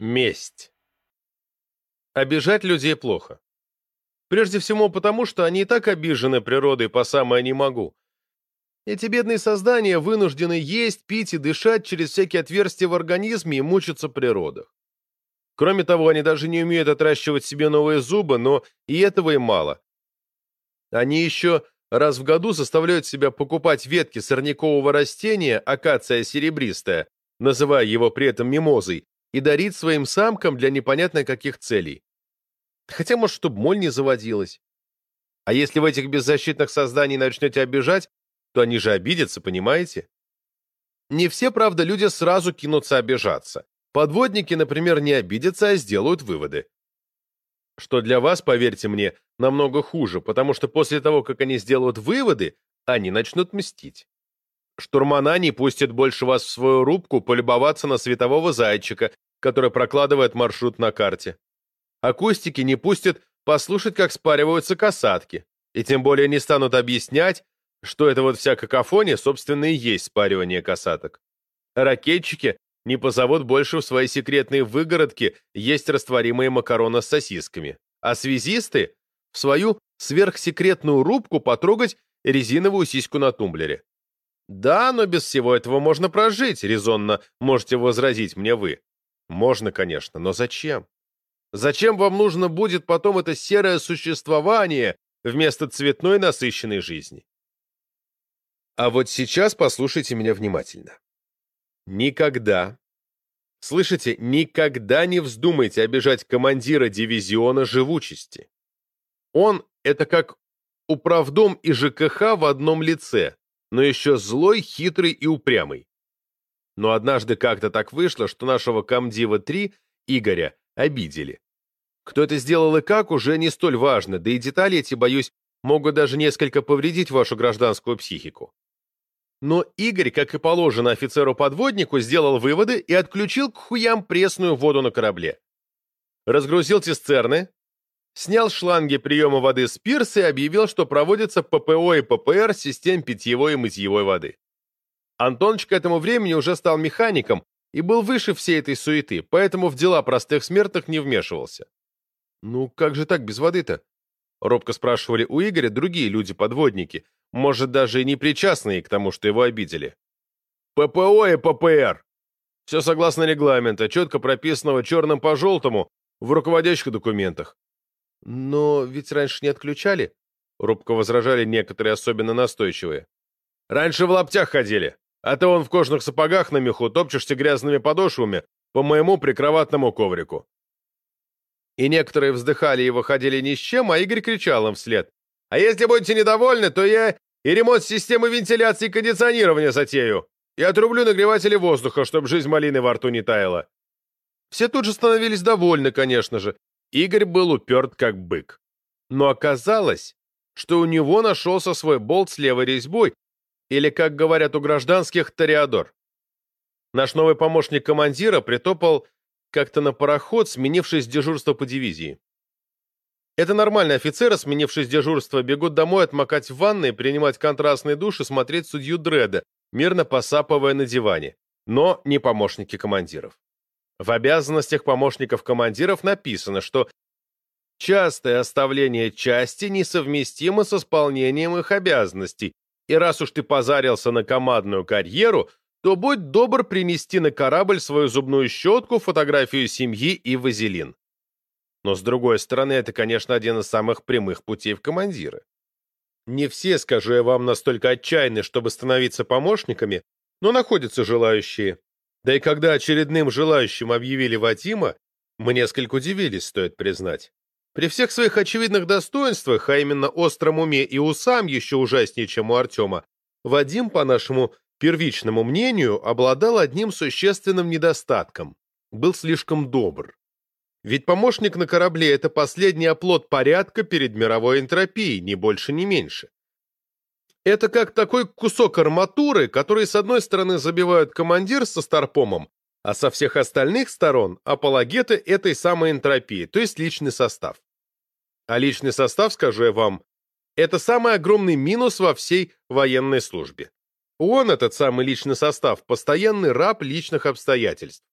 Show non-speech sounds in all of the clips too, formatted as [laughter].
Месть. Обижать людей плохо. Прежде всего потому, что они и так обижены природой по самое не могу. Эти бедные создания вынуждены есть, пить и дышать через всякие отверстия в организме и мучиться при родах. Кроме того, они даже не умеют отращивать себе новые зубы, но и этого им мало. Они еще раз в году заставляют себя покупать ветки сорнякового растения, акация серебристая, называя его при этом мимозой, и дарит своим самкам для непонятно каких целей. Хотя, может, чтобы моль не заводилась. А если в этих беззащитных созданий начнете обижать, то они же обидятся, понимаете? Не все, правда, люди сразу кинутся обижаться. Подводники, например, не обидятся, а сделают выводы. Что для вас, поверьте мне, намного хуже, потому что после того, как они сделают выводы, они начнут мстить. Штурмана не пустит больше вас в свою рубку полюбоваться на светового зайчика, который прокладывает маршрут на карте. Акустики не пустят послушать, как спариваются касатки, и тем более не станут объяснять, что это вот вся какофония, собственно, и есть спаривание касаток. Ракетчики не позовут больше в свои секретные выгородки есть растворимые макароны с сосисками, а связисты — в свою сверхсекретную рубку потрогать резиновую сиську на тумблере. Да, но без всего этого можно прожить, резонно можете возразить мне вы. Можно, конечно, но зачем? Зачем вам нужно будет потом это серое существование вместо цветной насыщенной жизни? А вот сейчас послушайте меня внимательно. Никогда, слышите, никогда не вздумайте обижать командира дивизиона живучести. Он — это как управдом и ЖКХ в одном лице, но еще злой, хитрый и упрямый. Но однажды как-то так вышло, что нашего комдива-3, Игоря, обидели. Кто это сделал и как, уже не столь важно, да и детали эти, боюсь, могут даже несколько повредить вашу гражданскую психику. Но Игорь, как и положено офицеру-подводнику, сделал выводы и отключил к хуям пресную воду на корабле. Разгрузил цистерны, снял шланги приема воды с пирса и объявил, что проводится ППО и ППР систем питьевой и мытьевой воды. Антоныч к этому времени уже стал механиком и был выше всей этой суеты, поэтому в дела простых смертных не вмешивался. «Ну, как же так без воды-то?» — робко спрашивали у Игоря другие люди-подводники, может, даже и не причастные к тому, что его обидели. «ППО и ППР!» Все согласно регламента, четко прописанного черным по желтому в руководящих документах. «Но ведь раньше не отключали?» — робко возражали некоторые особенно настойчивые. «Раньше в лаптях ходили, а ты он в кожных сапогах на меху топчешься грязными подошвами по моему прикроватному коврику». И некоторые вздыхали и выходили ни с чем, а Игорь кричал им вслед. «А если будете недовольны, то я и ремонт системы вентиляции и кондиционирования затею, и отрублю нагреватели воздуха, чтобы жизнь малины во рту не таяла». Все тут же становились довольны, конечно же, Игорь был уперт как бык. Но оказалось, что у него нашелся свой болт с левой резьбой, или, как говорят у гражданских, ториадор. Наш новый помощник командира притопал как-то на пароход, сменившись дежурство по дивизии. Это нормальные офицеры, сменившись дежурство, бегут домой отмокать в ванной, принимать контрастный душ и смотреть судью Дреда, мирно посапывая на диване. Но не помощники командиров. В обязанностях помощников командиров написано, что частое оставление части несовместимо с исполнением их обязанностей, и раз уж ты позарился на командную карьеру, то будь добр принести на корабль свою зубную щетку, фотографию семьи и вазелин. Но, с другой стороны, это, конечно, один из самых прямых путей в командиры. Не все, скажу я вам, настолько отчаянны, чтобы становиться помощниками, но находятся желающие. Да и когда очередным желающим объявили Вадима, мы несколько удивились, стоит признать. При всех своих очевидных достоинствах, а именно остром уме и усам еще ужаснее, чем у Артема, Вадим, по нашему первичному мнению, обладал одним существенным недостатком – был слишком добр. Ведь помощник на корабле – это последний оплот порядка перед мировой энтропией, ни больше, ни меньше. Это как такой кусок арматуры, который с одной стороны забивают командир со старпомом, а со всех остальных сторон – апологеты этой самой энтропии, то есть личный состав. А личный состав, скажу я вам, это самый огромный минус во всей военной службе. Он, этот самый личный состав, постоянный раб личных обстоятельств.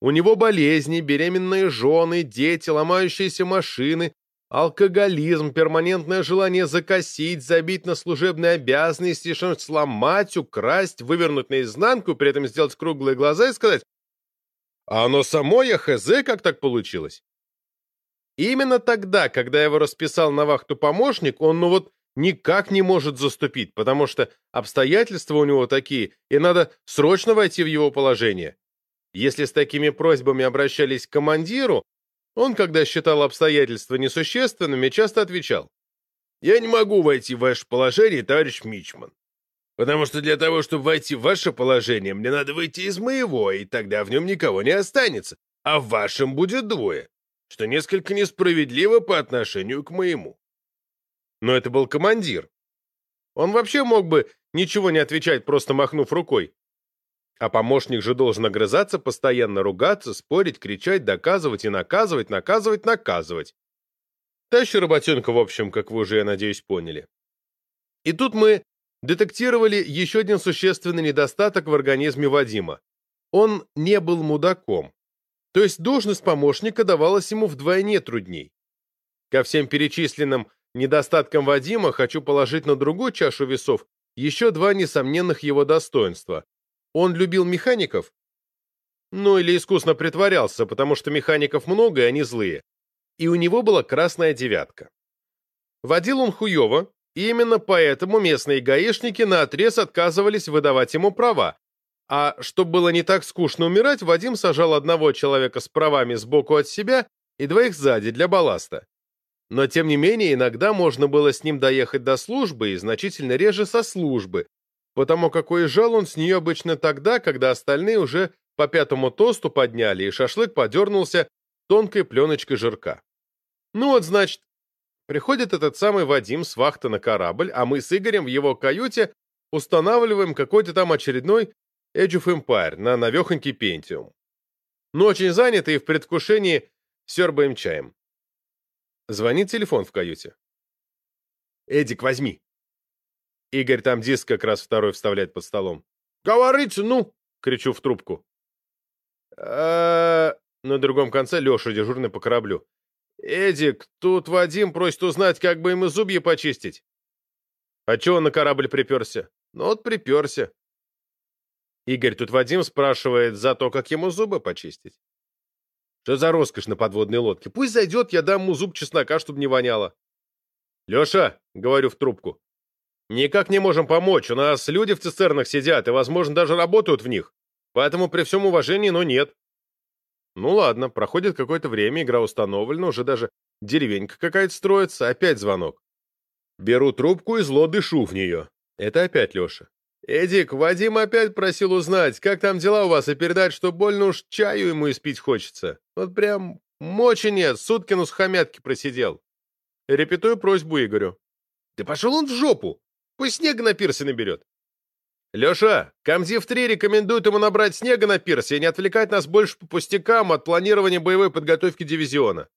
У него болезни, беременные жены, дети, ломающиеся машины, алкоголизм, перманентное желание закосить, забить на служебные обязанности, что сломать, украсть, вывернуть наизнанку, при этом сделать круглые глаза и сказать «А оно само, я хз, как так получилось?» Именно тогда, когда я его расписал на вахту помощник, он ну вот никак не может заступить, потому что обстоятельства у него такие, и надо срочно войти в его положение. Если с такими просьбами обращались к командиру, он, когда считал обстоятельства несущественными, часто отвечал, «Я не могу войти в ваше положение, товарищ Мичман, потому что для того, чтобы войти в ваше положение, мне надо выйти из моего, и тогда в нем никого не останется, а в вашем будет двое, что несколько несправедливо по отношению к моему». Но это был командир. Он вообще мог бы ничего не отвечать, просто махнув рукой. А помощник же должен огрызаться, постоянно ругаться, спорить, кричать, доказывать и наказывать, наказывать, наказывать. Та работенка, в общем, как вы уже, я надеюсь, поняли. И тут мы детектировали еще один существенный недостаток в организме Вадима. Он не был мудаком. То есть должность помощника давалась ему вдвойне трудней. Ко всем перечисленным недостаткам Вадима хочу положить на другую чашу весов еще два несомненных его достоинства. Он любил механиков? Ну, или искусно притворялся, потому что механиков много, и они злые. И у него была красная девятка. Водил он хуево, и именно поэтому местные гаишники наотрез отказывались выдавать ему права. А чтобы было не так скучно умирать, Вадим сажал одного человека с правами сбоку от себя и двоих сзади для балласта. Но, тем не менее, иногда можно было с ним доехать до службы и значительно реже со службы, потому как уезжал он с нее обычно тогда, когда остальные уже по пятому тосту подняли, и шашлык подернулся тонкой пленочкой жирка. Ну вот, значит, приходит этот самый Вадим с вахты на корабль, а мы с Игорем в его каюте устанавливаем какой-то там очередной Age of Empire на навехонький Пентиум. Ну, очень занятый и в предвкушении сербаем чаем. Звонит телефон в каюте. «Эдик, возьми!» Игорь там диск как раз второй вставляет под столом. «Говорите, ну!» — кричу в трубку. На другом конце Леша, дежурный по кораблю. «Эдик, тут Вадим просит узнать, как бы ему зубья почистить». «А чего он на корабль приперся?» «Ну вот приперся». Игорь, тут Вадим спрашивает за то, как ему зубы почистить. Что за роскошь на подводной лодке? Пусть зайдет, я дам ему зуб чеснока, чтобы не воняло. «Леша», — говорю в трубку, Никак не можем помочь. У нас люди в цистернах сидят и, возможно, даже работают в них. Поэтому при всем уважении, но нет. Ну ладно, проходит какое-то время, игра установлена, уже даже деревенька какая-то строится, опять звонок. Беру трубку и зло дышу в нее. Это опять Леша. «Эдик, Вадим опять просил узнать, как там дела у вас, и передать, что больно уж чаю ему испить хочется. Вот прям мочи нет, сутки на сухомятке просидел». Репетую просьбу Игорю. «Да пошел он в жопу!» Пусть снега на пирсе наберет. Леша, Камзив-3 рекомендует ему набрать снега на пирсе и не отвлекать нас больше по пустякам от планирования боевой подготовки дивизиона.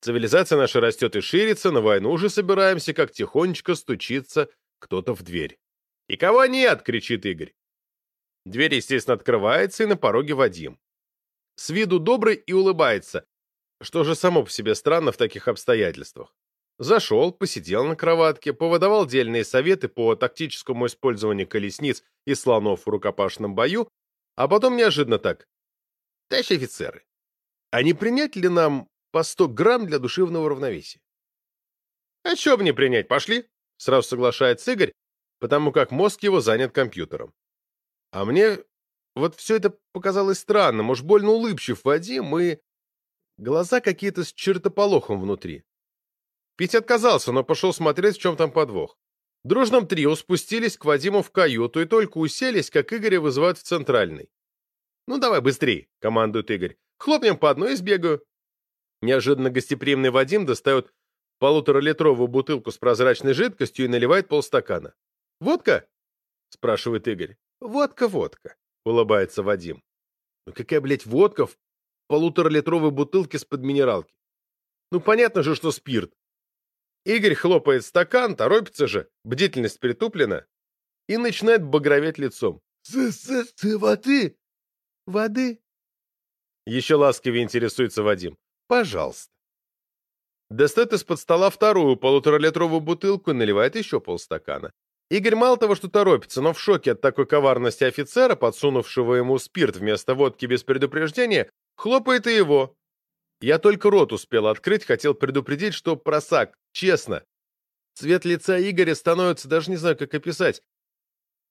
Цивилизация наша растет и ширится, на войну уже собираемся, как тихонечко стучится кто-то в дверь. «И кого нет?» — кричит Игорь. Дверь, естественно, открывается, и на пороге Вадим. С виду добрый и улыбается, что же само по себе странно в таких обстоятельствах. Зашел, посидел на кроватке, повыдавал дельные советы по тактическому использованию колесниц и слонов в рукопашном бою, а потом неожиданно так. Товарищи офицеры, а не принять ли нам по 100 грамм для душевного равновесия? А чё бы не принять, пошли? Сразу соглашается Игорь, потому как мозг его занят компьютером. А мне вот все это показалось странным, уж больно улыбчив Вадим и... Глаза какие-то с чертополохом внутри. Пить отказался, но пошел смотреть, в чем там подвох. Дружном трио спустились к Вадиму в каюту и только уселись, как Игоря вызывают в центральный. «Ну давай быстрей», — командует Игорь. «Хлопнем по одной и сбегаю». Неожиданно гостеприимный Вадим достает полуторалитровую бутылку с прозрачной жидкостью и наливает полстакана. «Водка?» — спрашивает Игорь. «Водка, водка», — улыбается Вадим. «Ну какая, блядь, водка в полуторалитровой бутылке с-под минералки? Ну понятно же, что спирт. Игорь хлопает стакан, торопится же, бдительность притуплена, и начинает багроветь лицом. «С-с-с, воды!» «Воды?» Еще ласковее интересуется Вадим. Пожалуйста. Достает из-под стола вторую полуторалитровую бутылку и наливает еще полстакана. Игорь мало того, что торопится, но в шоке от такой коварности офицера, подсунувшего ему спирт вместо водки без предупреждения, хлопает и его. Я только рот успел открыть, хотел предупредить, что просак, честно. Цвет лица Игоря становится, даже не знаю, как описать.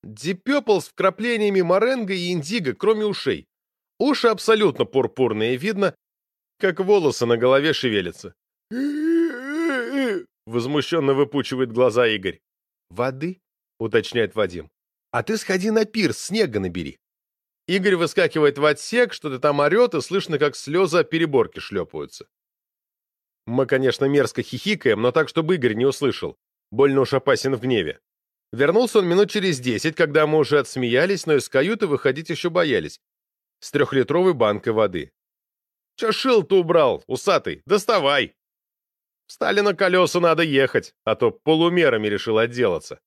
Дипепл с вкраплениями моренго и индиго, кроме ушей. Уши абсолютно пурпурные, видно, как волосы на голове шевелятся. [sniffs] Возмущенно выпучивает глаза Игорь. «Воды?» — уточняет Вадим. «А ты сходи на пир, снега набери». Игорь выскакивает в отсек, что-то там орет, и слышно, как слезы о переборке шлепаются. Мы, конечно, мерзко хихикаем, но так, чтобы Игорь не услышал. Больно уж опасен в гневе. Вернулся он минут через десять, когда мы уже отсмеялись, но из каюты выходить еще боялись. С трехлитровой банкой воды. «Че шил-то убрал, усатый? Доставай!» Встали на колеса, надо ехать, а то полумерами решил отделаться.